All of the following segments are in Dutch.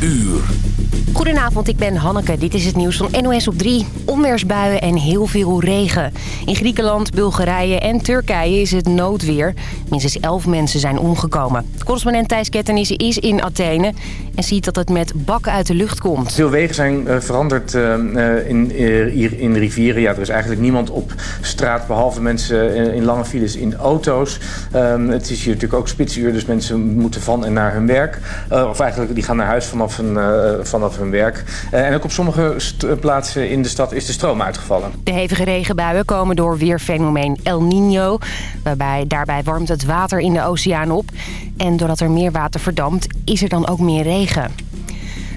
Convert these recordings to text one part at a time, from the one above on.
uur. Goedenavond, ik ben Hanneke. Dit is het nieuws van NOS op 3. Onweersbuien en heel veel regen. In Griekenland, Bulgarije en Turkije is het noodweer. Minstens 11 mensen zijn omgekomen. Correspondent Thijs Ketternissen is in Athene... en ziet dat het met bakken uit de lucht komt. Veel wegen zijn uh, veranderd uh, in, uh, hier in rivieren. Ja, er is eigenlijk niemand op straat... behalve mensen in lange files in auto's. Ehm, het is hier natuurlijk ook spitsuur, dus mensen moeten van en naar hun werk. of eigenlijk, die gaan naar huis vanaf hun, vanaf hun werk. En ook op sommige plaatsen in de stad is de stroom uitgevallen. De hevige regenbuien komen door weerfenomeen El Niño. Waarbij, daarbij warmt het water in de oceaan op. En doordat er meer water verdampt, is er dan ook meer regen.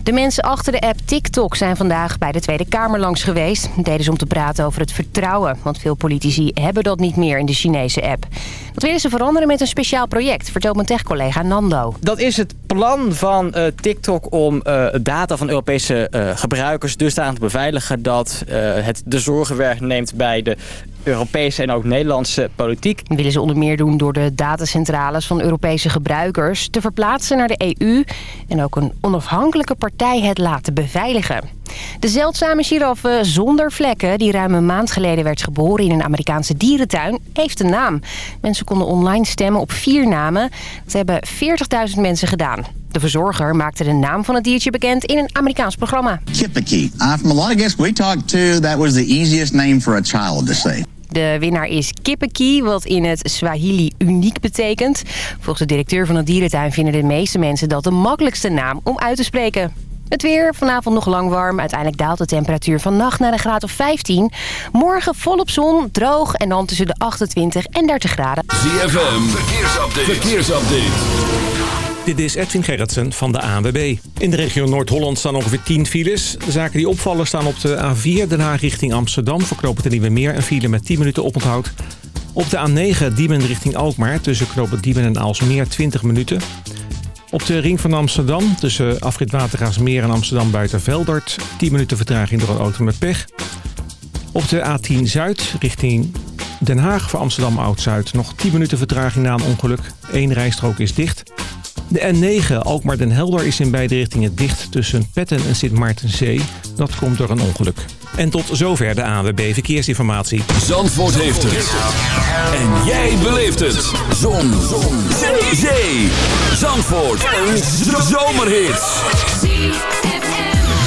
De mensen achter de app TikTok zijn vandaag bij de Tweede Kamer langs geweest. Deden ze om te praten over het vertrouwen. Want veel politici hebben dat niet meer in de Chinese app. Dat willen ze veranderen met een speciaal project, vertelt mijn tech-collega Nando. Dat is het plan van uh, TikTok om uh, data van Europese uh, gebruikers dusdanig te beveiligen... dat het de zorgen wegneemt bij de Europese en ook Nederlandse politiek. Willen ze onder meer doen door de datacentrales van Europese gebruikers... te verplaatsen naar de EU en ook een onafhankelijke partij het laten beveiligen. De zeldzame giraffe zonder vlekken, die ruim een maand geleden werd geboren in een Amerikaanse dierentuin, heeft een naam. Mensen konden online stemmen op vier namen. Dat hebben 40.000 mensen gedaan. De verzorger maakte de naam van het diertje bekend in een Amerikaans programma. Kippaki. Uh, from a lot of guests we talked to, that was the easiest name for a child to say. De winnaar is Kippeki, wat in het Swahili uniek betekent. Volgens de directeur van de dierentuin vinden de meeste mensen dat de makkelijkste naam om uit te spreken. Het weer, vanavond nog lang warm. Uiteindelijk daalt de temperatuur vannacht naar een graad of 15. Morgen volop zon, droog en dan tussen de 28 en 30 graden. ZFM, verkeersupdate. verkeersupdate. Dit is Edwin Gerritsen van de ANWB. In de regio Noord-Holland staan ongeveer 10 files. De zaken die opvallen staan op de A4 Den Haag richting Amsterdam... verknopen de Nieuwe Meer een file met 10 minuten oponthoud. Op de A9 Diemen richting Alkmaar tussen knopen Diemen en Aalsmeer 20 minuten... Op de ring van Amsterdam, tussen afrit Watergaasmeer en Amsterdam Buitenveldert... 10 minuten vertraging door een auto met pech. Op de A10 Zuid, richting Den Haag voor Amsterdam Oud-Zuid... nog 10 minuten vertraging na een ongeluk. Eén rijstrook is dicht. De N9 Alkmaar Den Helder is in beide richtingen dicht tussen Petten en Sint Maartenzee. Dat komt door een ongeluk. En tot zover de ANWB Verkeersinformatie. Zandvoort heeft het. En jij beleeft het. Zon. Zon. Zee. Zee. Zandvoort. Een zomerhit.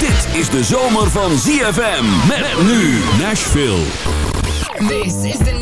Dit is de zomer van ZFM. Met nu Nashville. This is the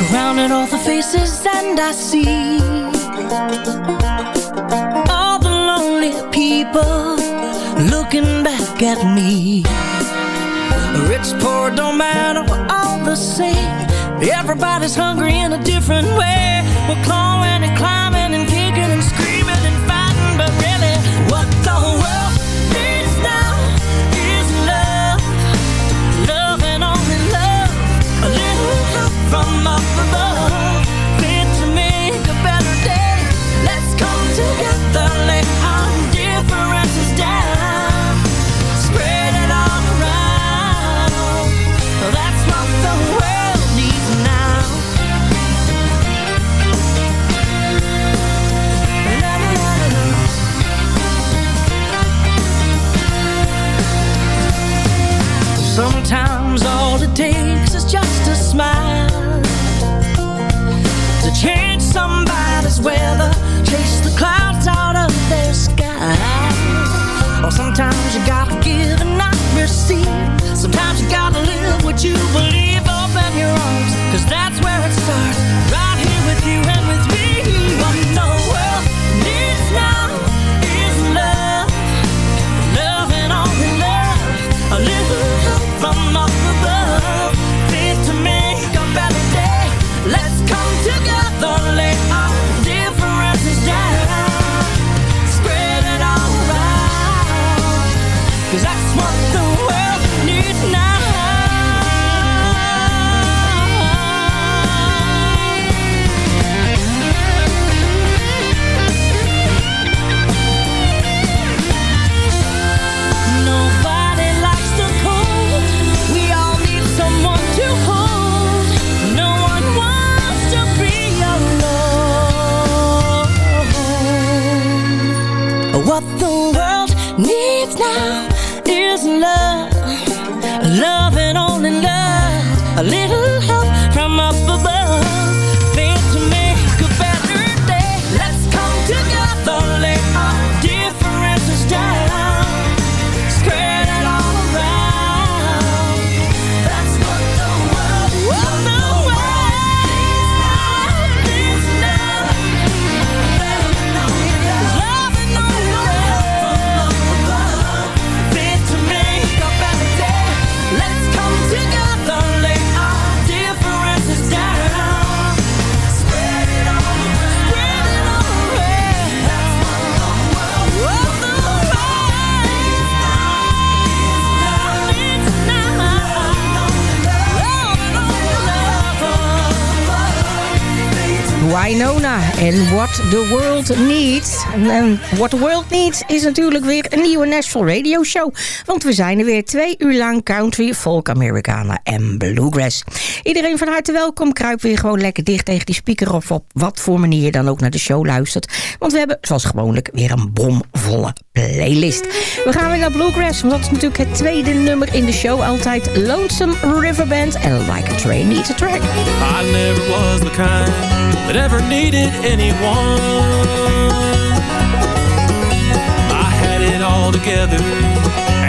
Around at all the faces and I see All the lonely people looking back at me. Rich, poor, don't matter, we're all the same. Everybody's hungry in a different way. We're clawing from up above. I know Winona en What the World Needs. En, What the World Needs is natuurlijk weer een nieuwe Nashville Radio Show. Want we zijn er weer twee uur lang country, folk, Americana en bluegrass. Iedereen van harte welkom. Kruip weer gewoon lekker dicht tegen die speaker of op wat voor manier je dan ook naar de show luistert. Want we hebben zoals gewoonlijk weer een bomvolle playlist. We gaan weer naar bluegrass, want dat is natuurlijk het tweede nummer in de show. Altijd Lonesome Riverband en Like a Train Needs a Track. I never was the kind that ever needed anyone. I had it all together,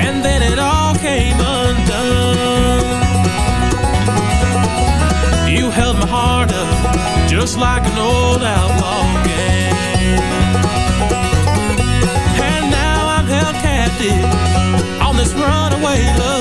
and then it all came undone. You held my heart up just like an old outlaw game. And now I'm held captive on this runaway love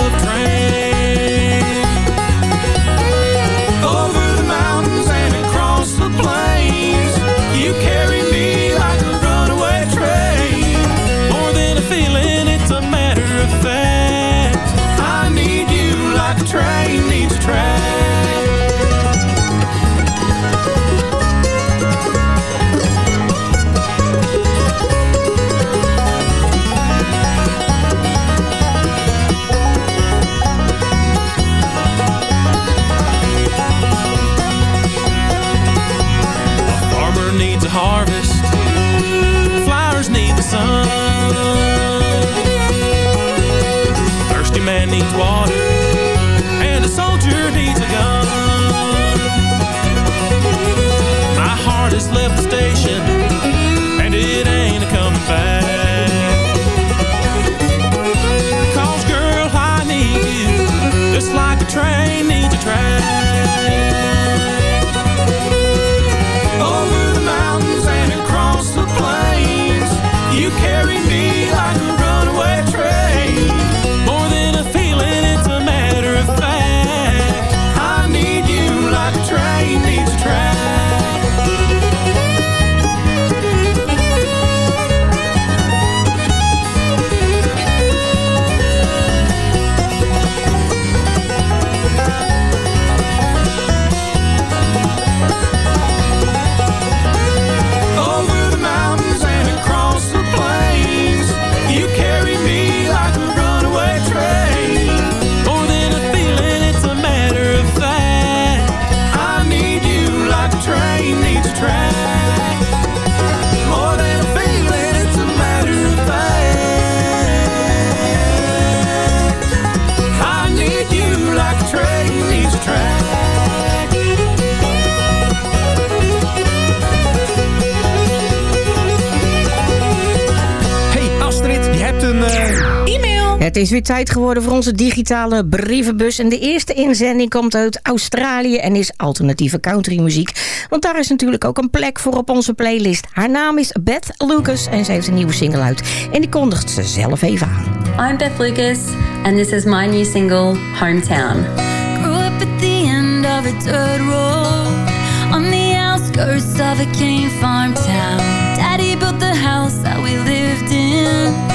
is weer tijd geworden voor onze digitale brievenbus. En de eerste inzending komt uit Australië en is alternatieve countrymuziek. Want daar is natuurlijk ook een plek voor op onze playlist. Haar naam is Beth Lucas en ze heeft een nieuwe single uit. En die kondigt ze zelf even aan. I'm Beth Lucas, and this is my new single, Hometown. Grew up at the end of a dirt road On the outskirts of a cane farm town Daddy built the house that we lived in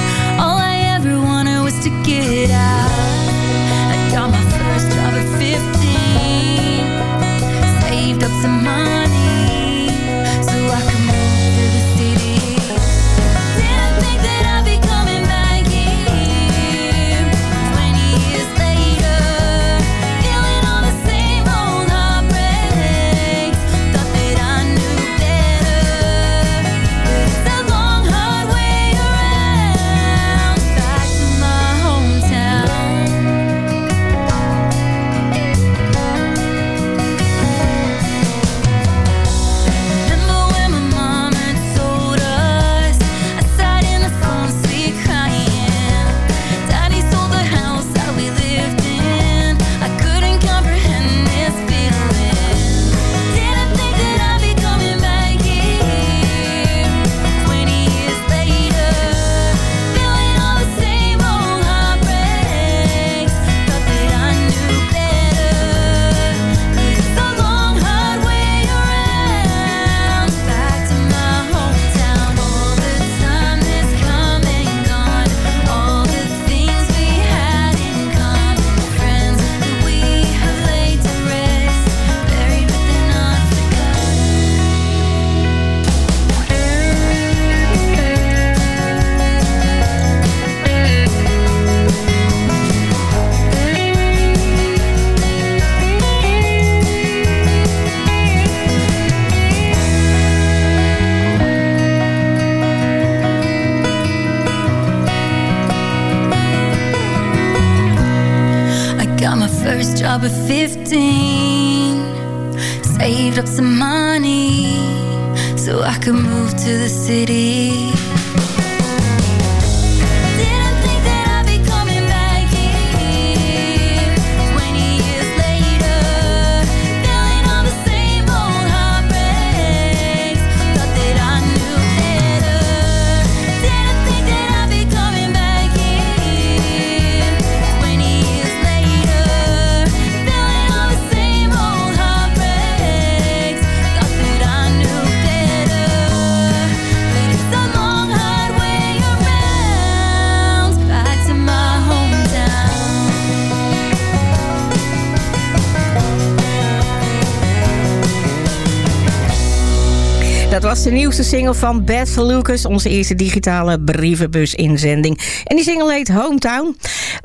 de nieuwste single van Beth Lucas, onze eerste digitale brievenbus-inzending. En die single heet Hometown.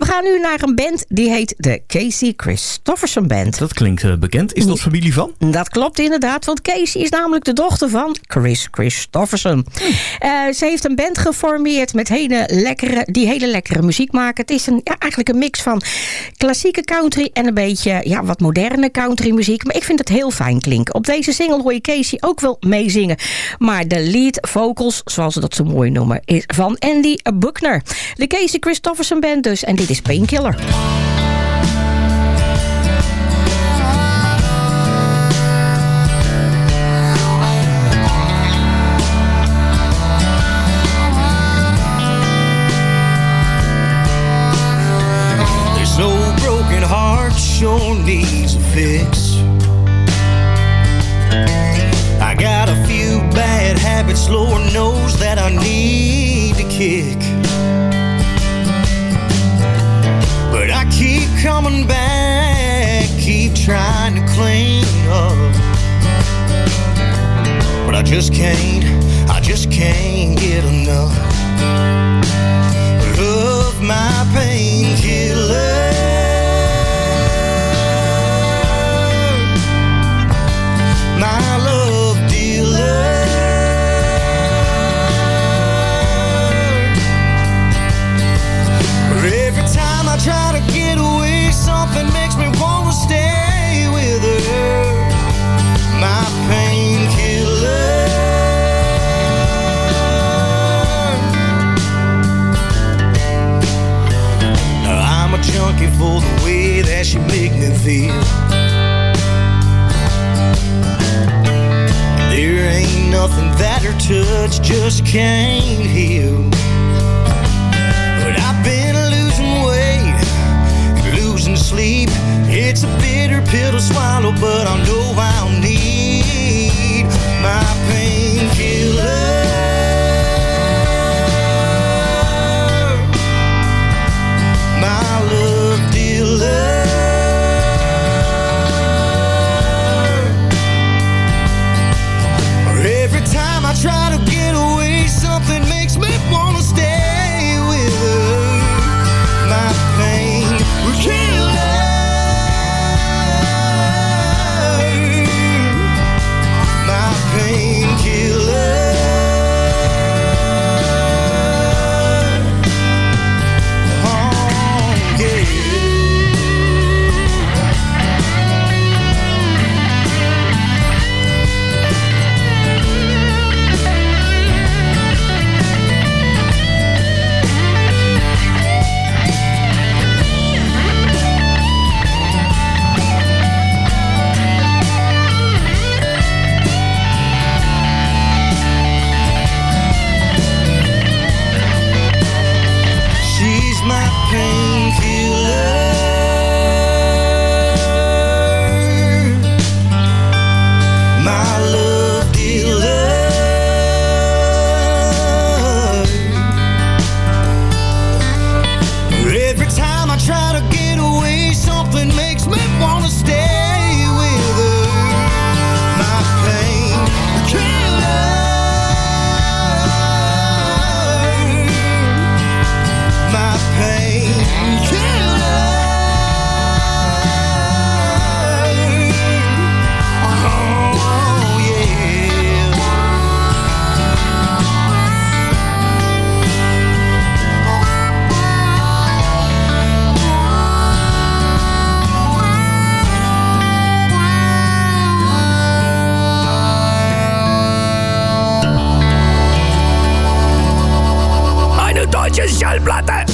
We gaan nu naar een band die heet de Casey Christofferson Band. Dat klinkt eh, bekend. Is dat familie van? Dat klopt inderdaad, want Casey is namelijk de dochter van Chris Christofferson. Eh, ze heeft een band geformeerd met hele lekkere, die hele lekkere muziek maken. Het is een, ja, eigenlijk een mix van klassieke country en een beetje ja, wat moderne country muziek. Maar ik vind het heel fijn klinken. Op deze single hoor je Casey ook wel meezingen. Maar de lead vocals, zoals ze dat zo mooi noemen, is van Andy Buckner. De Casey Christofferson Band dus. En dit is Painkiller. Broken heart sure needs a fix. I got a few bad habits, Lord knows that I need coming back, keep trying to clean up. But I just can't, I just can't get enough of my for the way that she make me feel. There ain't nothing that her touch just can't heal. But I've been losing weight, losing sleep. It's a bitter pill to swallow, but I know I'll need my painkiller. Schallplatte.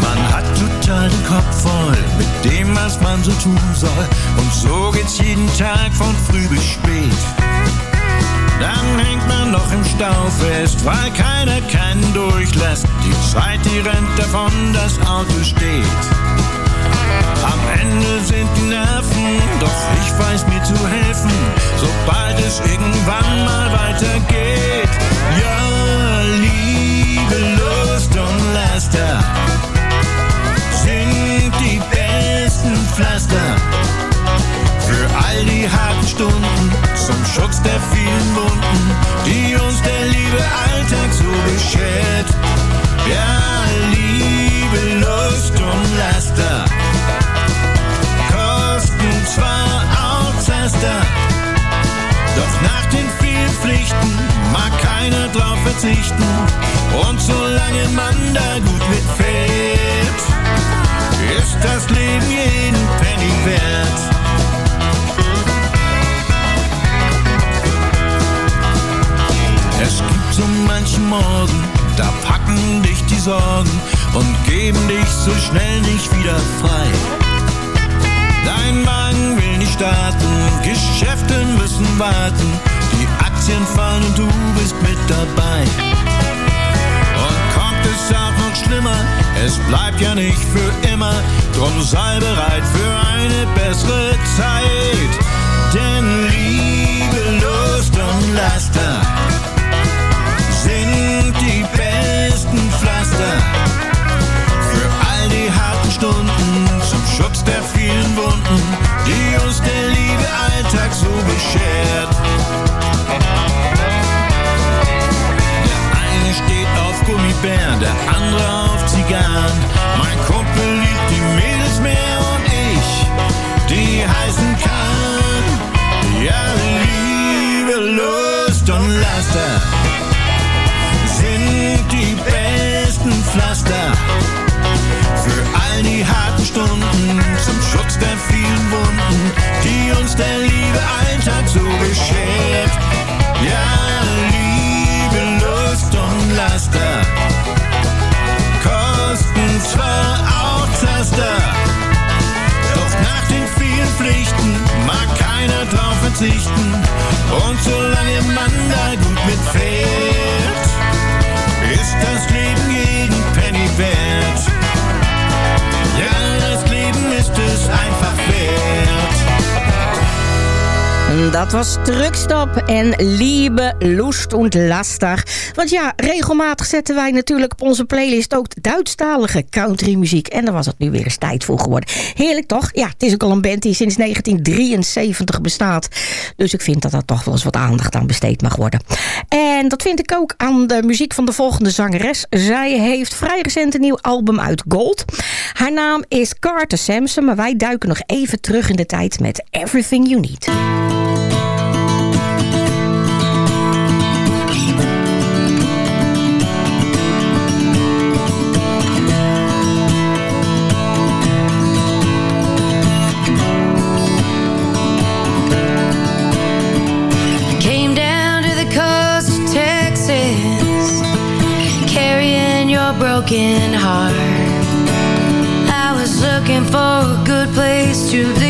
Man hat total den Kopf voll mit dem, was man so tun soll. Und so geht's jeden Tag von früh bis spät. Dann hängt man noch im Stau fest, weil keiner keinen durchlässt. Die Zeit, die rennt davon, das Auto steht. Am Ende sind die Nerven, doch ich weiß mir zu helfen, sobald es irgendwann mal weitergeht. Ja, Liebe, Lust und Laster sind die besten Pflaster für all die harten Stunden zum Schutz der vielen Wunden, die uns der liebe Alltag so beschert. Ja, Liebe, Lust und Laster kosten zwar auch Zaster, doch nach den vielen Pflichten mag keiner drauf verzichten. Und solange man da gut mitfährt, ist das Leben jeden Penny wert. Es gibt so manchen Morgen, da packen dich die Sorgen und geben dich so schnell nicht wieder frei. Dein Magen will nicht starten, Geschäfte müssen warten, die Aktien fallen und du bist mit dabei. Und kommt es auch noch schlimmer, es bleibt ja nicht für immer, drum sei bereit für eine bessere Zeit. Truckstop en Liebe, Lust und Laster. Want ja, regelmatig zetten wij natuurlijk op onze playlist ook Duitsstalige countrymuziek. En daar was het nu weer eens tijd voor geworden. Heerlijk toch? Ja, het is ook al een band die sinds 1973 bestaat. Dus ik vind dat dat toch wel eens wat aandacht aan besteed mag worden. En dat vind ik ook aan de muziek van de volgende zangeres. Zij heeft vrij recent een nieuw album uit Gold. Haar naam is Carter Sampson, maar wij duiken nog even terug in de tijd met Everything You Need. Broken heart. I was looking for a good place to leave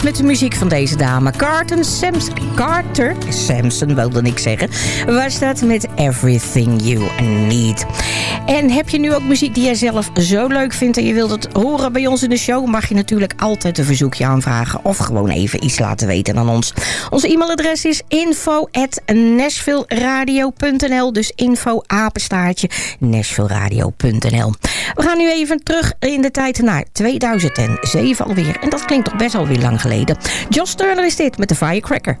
met de muziek van deze dame. Carter Samson, Carter Samson wilde ik zeggen. Waar staat met Everything You Need. En heb je nu ook muziek die jij zelf zo leuk vindt... en je wilt het horen bij ons in de show... mag je natuurlijk altijd een verzoekje aanvragen... of gewoon even iets laten weten aan ons. Onze e-mailadres is info@nashvilleradio.nl. Dus info apenstaartje nashvilleradio.nl. We gaan nu even terug in de tijd naar 2007 alweer. En dat klinkt toch best alweer lang geleden. Josh Turner is dit met de Firecracker.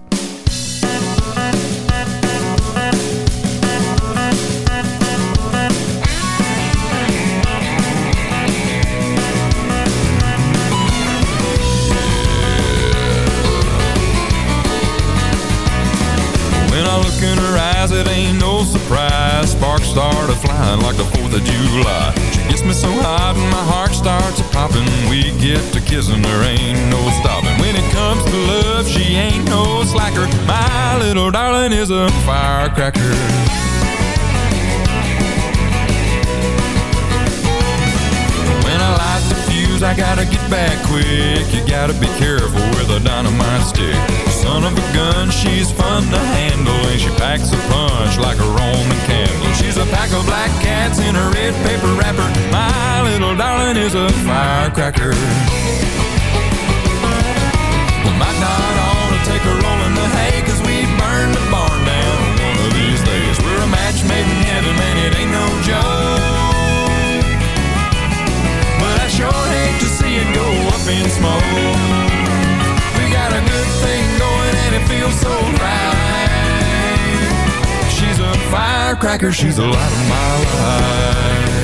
Sparks started flying like the 4th of July. She gets me so hot and my heart starts popping. We get to kissing, there ain't no stopping. When it comes to love, she ain't no slacker. My little darling is a firecracker. When I light the fuse, I gotta get back quick. You gotta be careful with a dynamite stick. Son of a gun, she's fun to handle, and she packs a punch like a Roman candle. She's a pack of black cats in a red paper wrapper. My little darling is a firecracker. We might not to take a roll in the hay, cause we burn the barn down one of these days. We're a match made in heaven, man, it ain't no joke. But I sure hate to see it go up in smoke. It feels so right. She's a firecracker, she's the light of my life.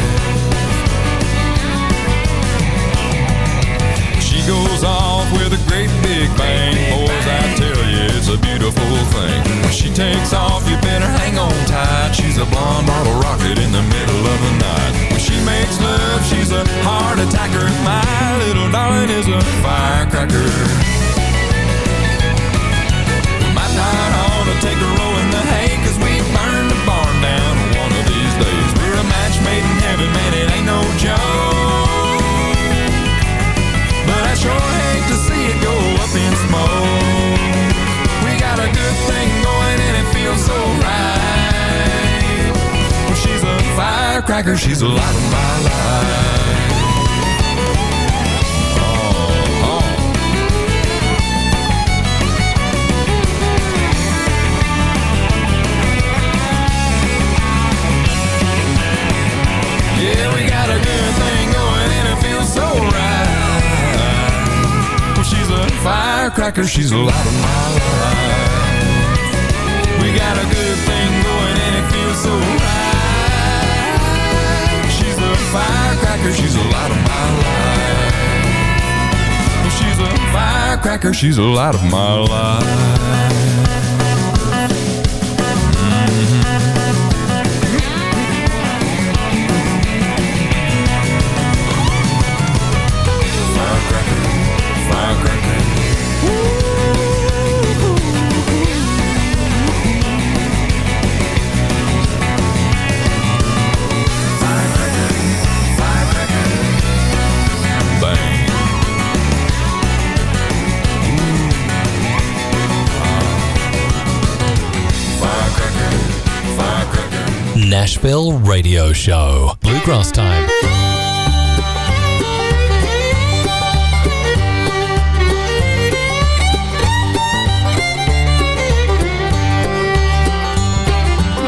She goes off with a great big bang. Boys, I tell you, it's a beautiful thing. When she takes off, you better hang on tight. She's a blonde bottle rocket in the middle of the night. When she makes love, she's a heart attacker. My little darling is a firecracker. A the we burn the barn down one of these days. We're a match made in heaven, man, it ain't no joke. But I sure hate to see it go up in smoke. We got a good thing going and it feels so right. Well, she's a firecracker, she's the light of my life. Firecracker, she's the light of my life. We got a good thing going and it feels so right. She's a firecracker, she's the light of my life. She's a firecracker, she's the light of my life. Nashville Radio Show. Bluegrass time.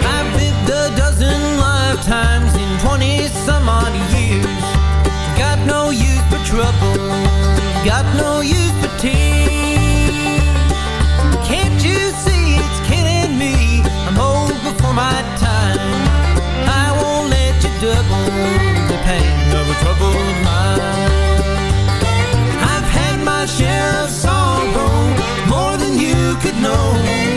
I've lived a dozen lifetimes in 20 some odd years. Got no use for trouble, got no use troubled mind. I've had my share of sorrow, more than you could know.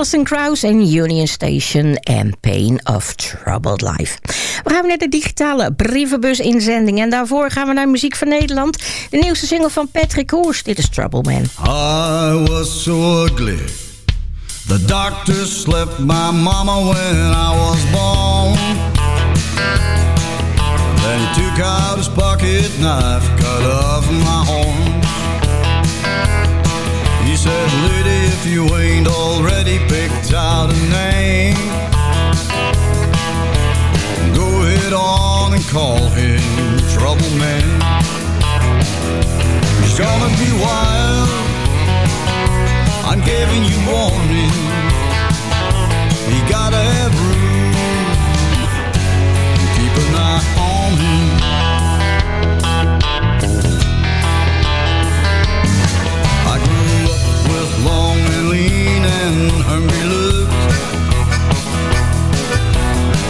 Alison Krauss en Union Station en Pain of Troubled Life. We gaan naar de digitale brievenbus-inzending. En daarvoor gaan we naar muziek van Nederland. De nieuwste single van Patrick Hoers. Dit is Trouble Man. I was so ugly. The doctor slept my mama when I was born. Then he took out his pocket knife, cut off my. He said, lady, if you ain't already picked out a name, go ahead on and call him Trouble Man. He's gonna be wild. I'm giving you warning. You gotta have room. Keep an eye on him. and hungry looks.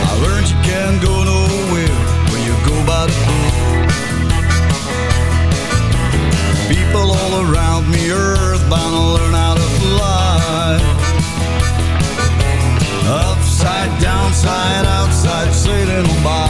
I learned you can't go nowhere when you go by the book. People all around me earthbound to learn how to fly. Upside, downside, outside, sailing on by.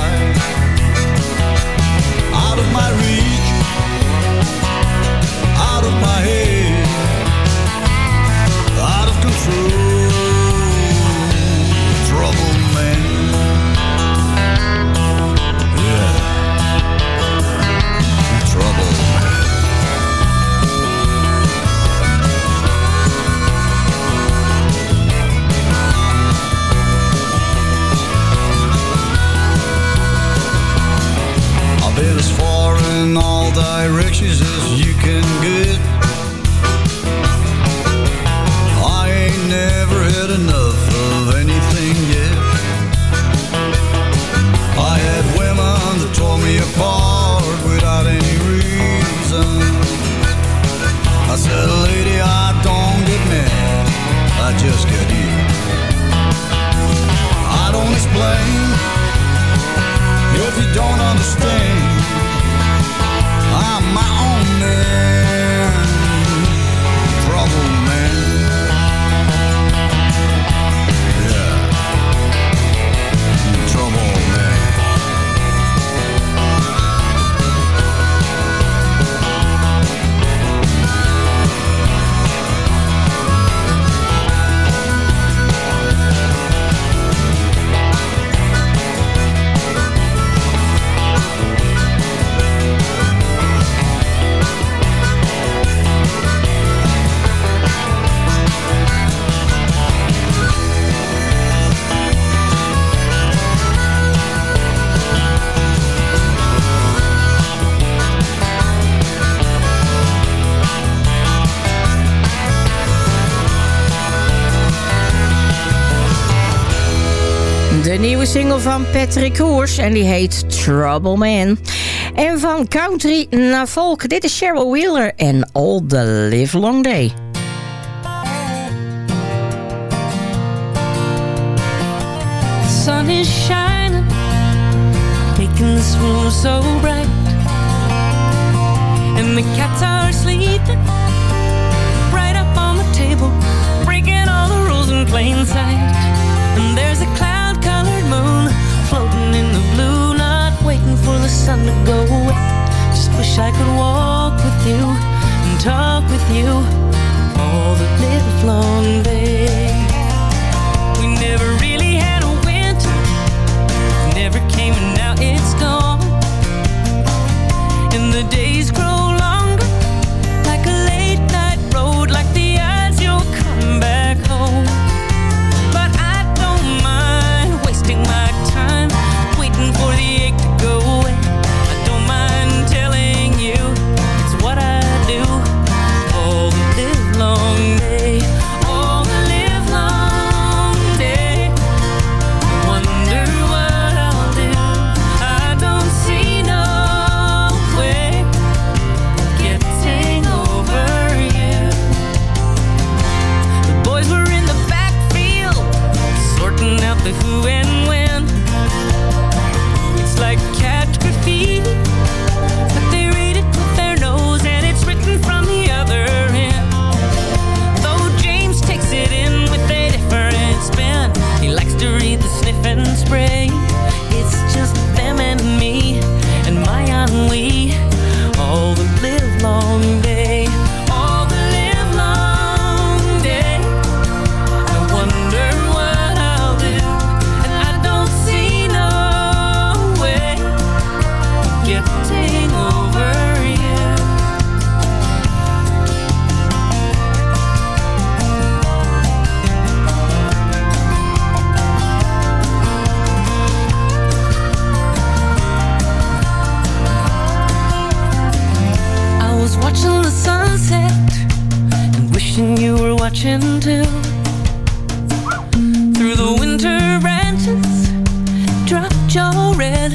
directions as you can get. van Patrick Hoers en die heet Trouble Man. En van country naar volk, dit is Cheryl Wheeler en All the Live Long Day. Sun is shining, making this room so bright. And the cats are sleeping, right up on the table, breaking all the rules in plain sight. And there's a cloud-colored moon you. night and wishing you were watching too. Through the winter branches dropped your red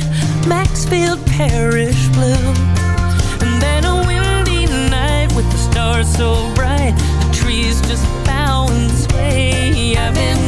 Maxfield Parish blue. And then a windy night with the stars so bright, the trees just bow and sway. I've been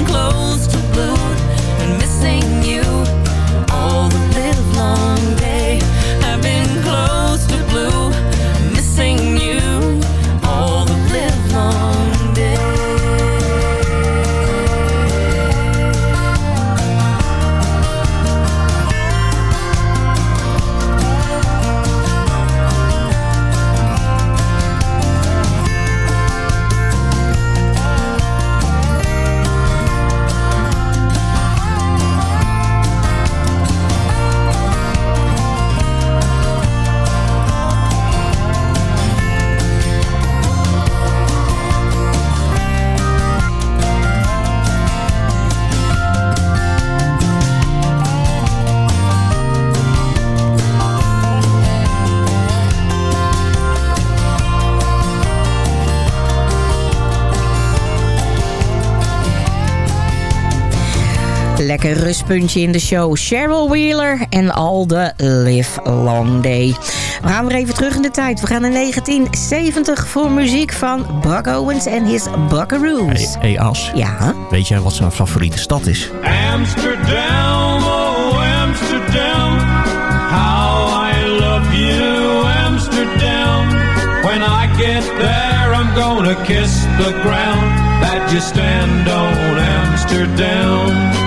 lekker rustpuntje in de show. Cheryl Wheeler en All the Live Long Day. We gaan weer even terug in de tijd. We gaan naar 1970 voor muziek van Buck Owens en his Buckaroos. Hé hey, As, Ja? weet jij wat zijn favoriete stad is? Amsterdam, oh Amsterdam, how I love you, Amsterdam. When I get there, I'm gonna kiss the ground that you stand on, Amsterdam.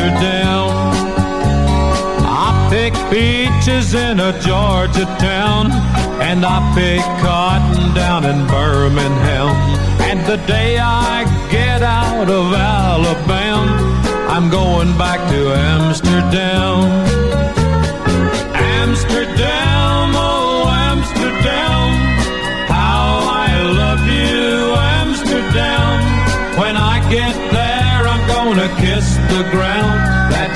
Amsterdam. I pick peaches in a Georgia town, and I pick cotton down in Birmingham. And the day I get out of Alabama, I'm going back to. Amsterdam,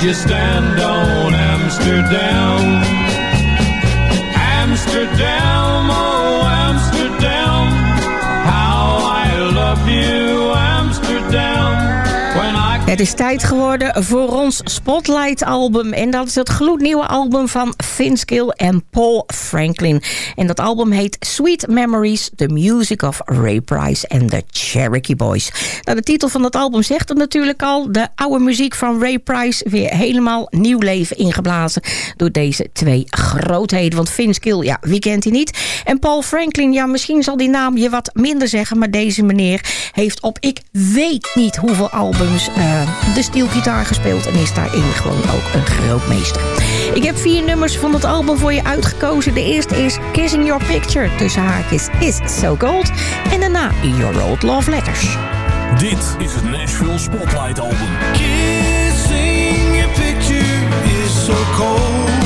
you stand on, Amsterdam. Het is tijd geworden voor ons Spotlight-album. En dat is het gloednieuwe album van Vince Gill en Paul Franklin. En dat album heet Sweet Memories, The Music of Ray Price and the Cherokee Boys. Nou, de titel van dat album zegt het natuurlijk al. De oude muziek van Ray Price weer helemaal nieuw leven ingeblazen... door deze twee grootheden. Want Vince Gill, ja, wie kent hij niet? En Paul Franklin, ja, misschien zal die naam je wat minder zeggen... maar deze meneer heeft op ik weet niet hoeveel albums... eh, de steelgitaar gespeeld en is daarin gewoon ook een grootmeester. Ik heb vier nummers van het album voor je uitgekozen. De eerste is Kissing Your Picture, tussen haakjes Is So Cold. En daarna Your Old Love Letters. Dit is het Nashville Spotlight Album. Kissing your picture is so cold.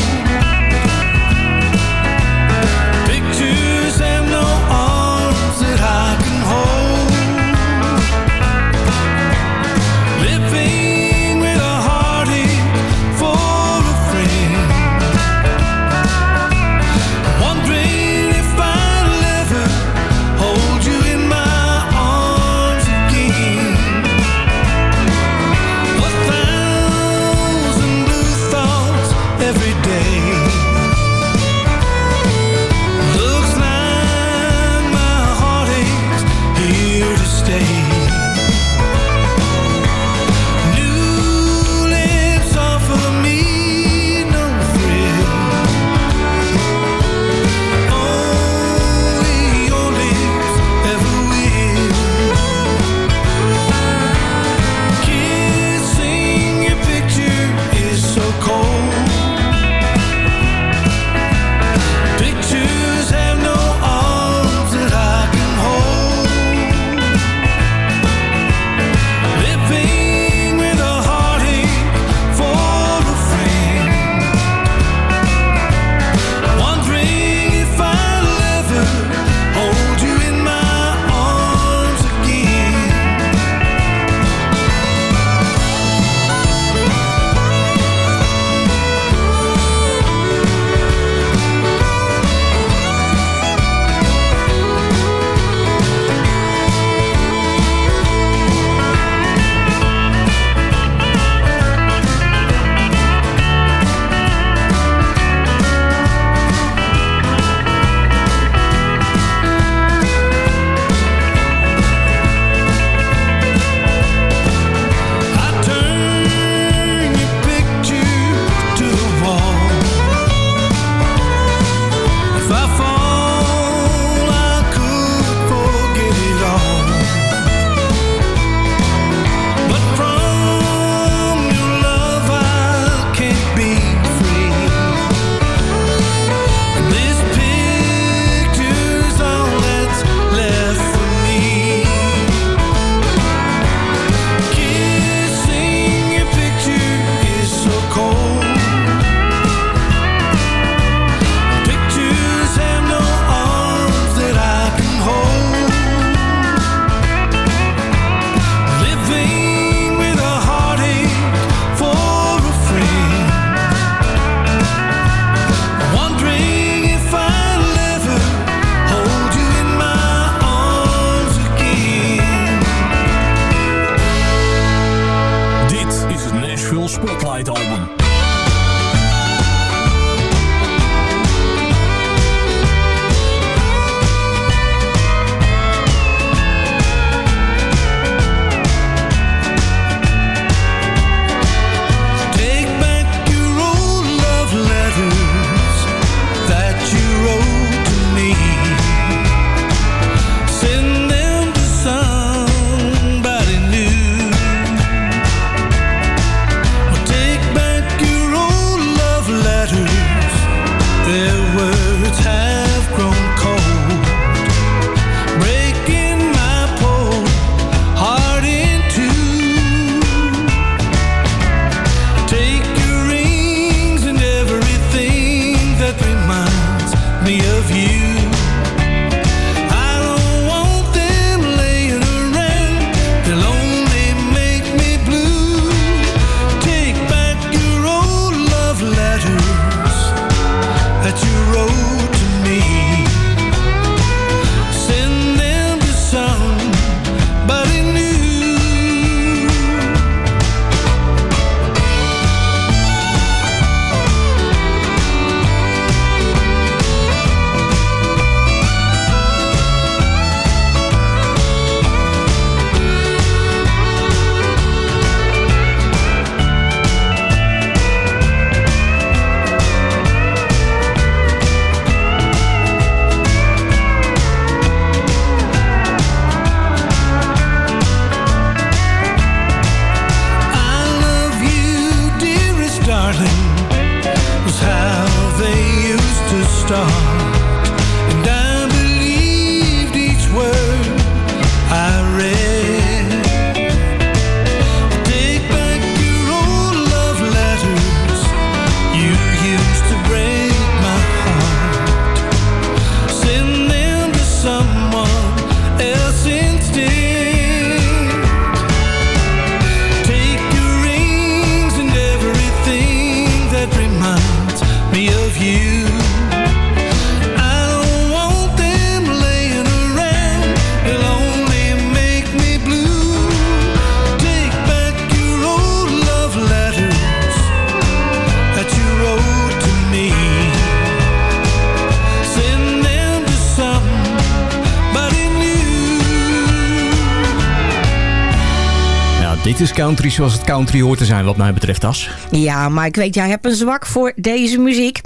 Country zoals het country hoort te zijn wat mij betreft, As. Ja, maar ik weet, jij hebt een zwak voor deze muziek.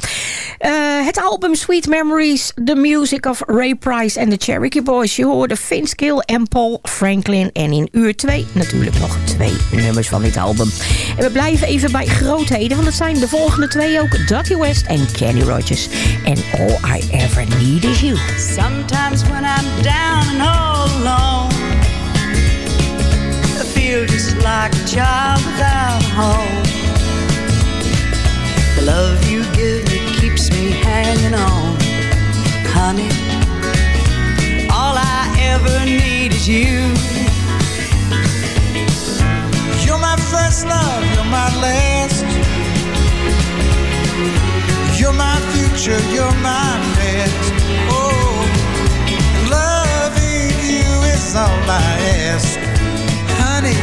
Eh, het album Sweet Memories, The Music of Ray Price en the Cherokee Boys. Je hoorde Vince Gill en Paul Franklin. En in uur 2 natuurlijk nog twee nummers van dit album. En we blijven even bij grootheden, want het zijn de volgende twee ook. Dottie West en Kenny Rogers. En All I Ever Need Is You. Sometimes when I'm down and all alone, Feel just like a child without a home. The love you give me keeps me hanging on, honey. All I ever need is you. You're my first love, you're my last. You're my future, you're my best. Oh, loving you is all I ask. Honey,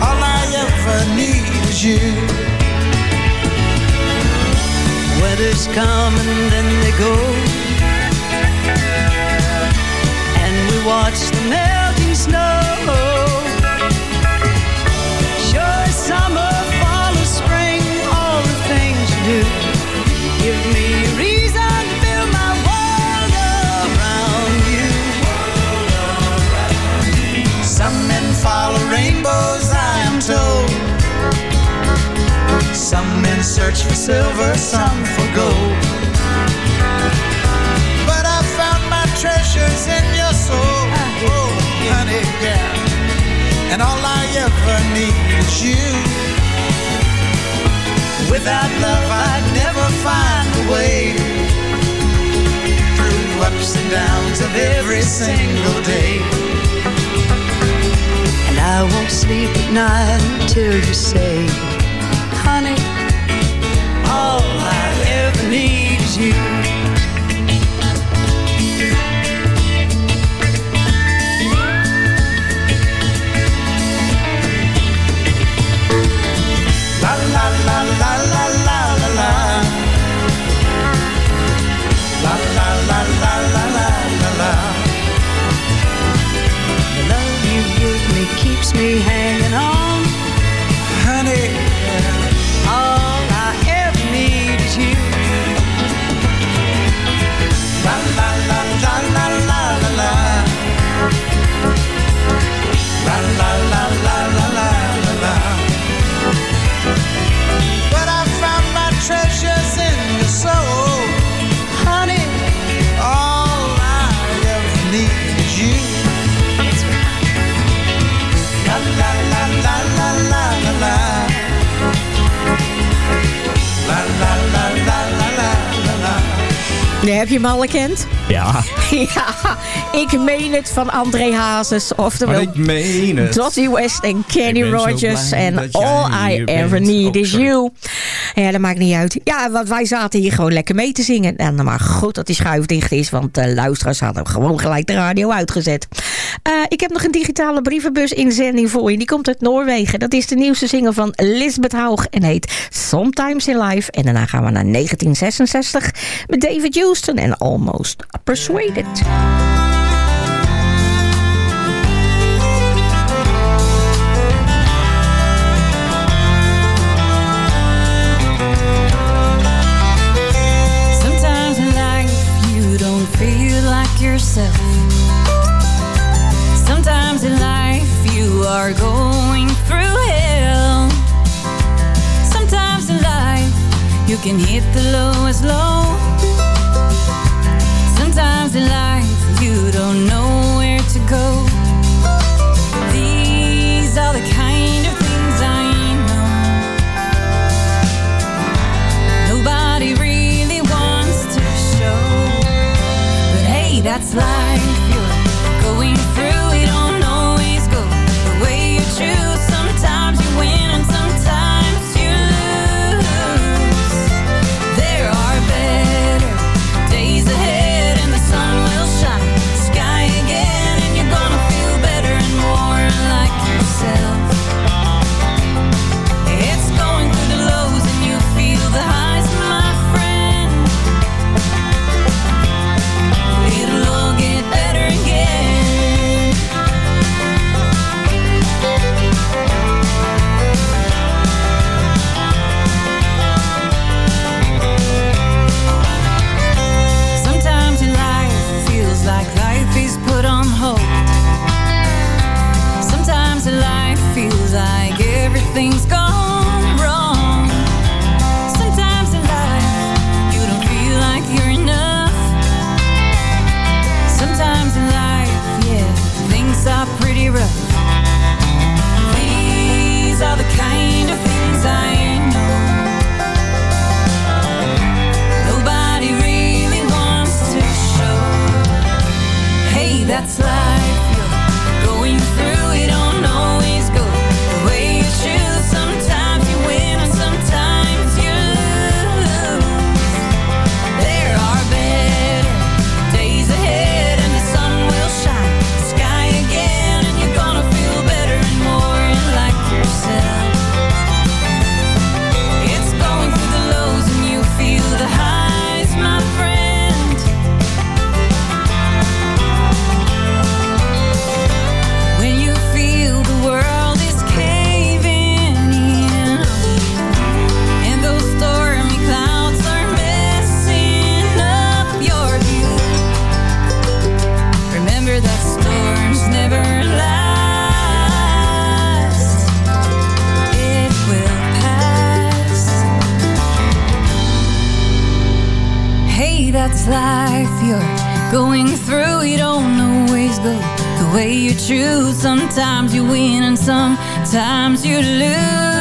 all I ever need is you. Weathers come and then they go. And we watch the melting snow. Some men search for silver, some for gold. But I found my treasures in your soul, oh, honey, yeah. And all I ever need is you. Without love, I'd never find a way through ups and downs of every single day. And I won't sleep at night until you say, honey, I ever need is you. Hem al gekend? Ja. Ja, ik meen het van André Hazes. Oftewel, ik meen het. Dottie West en Kenny Rogers. En All I Ever bent. Need Oh, Is. You. Ja, dat maakt niet uit. Ja, want wij zaten hier gewoon lekker mee te zingen. En maar goed dat die schuif dicht is. Want de luisteraars hadden gewoon gelijk de radio uitgezet. Eh, ik heb nog een digitale brievenbus inzending voor je. Die komt uit Noorwegen. Dat is de nieuwste single van Lisbeth Haug. En heet Sometimes in Life. En daarna gaan we naar 1966. Met David Houston en Almost Persuaded. Yourself. Sometimes in life you are going through hell. Sometimes in life you can hit the lowest low. that's life. this life you're going through. You don't always go the way you choose. Sometimes you win and sometimes you lose.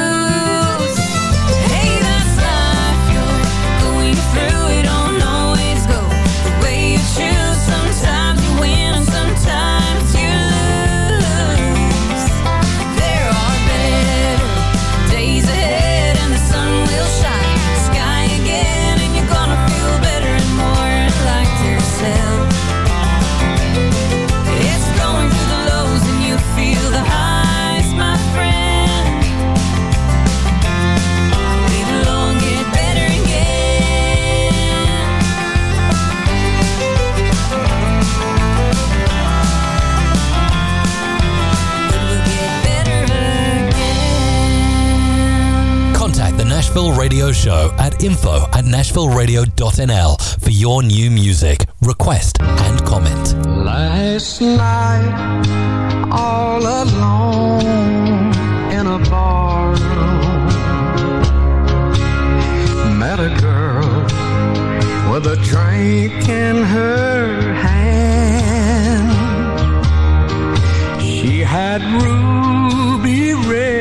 Nashville Radio Show at info at nashvilleradio.nl for your new music, request, and comment. Last night, all alone in a bar met a girl with a drink in her hand. She had ruby red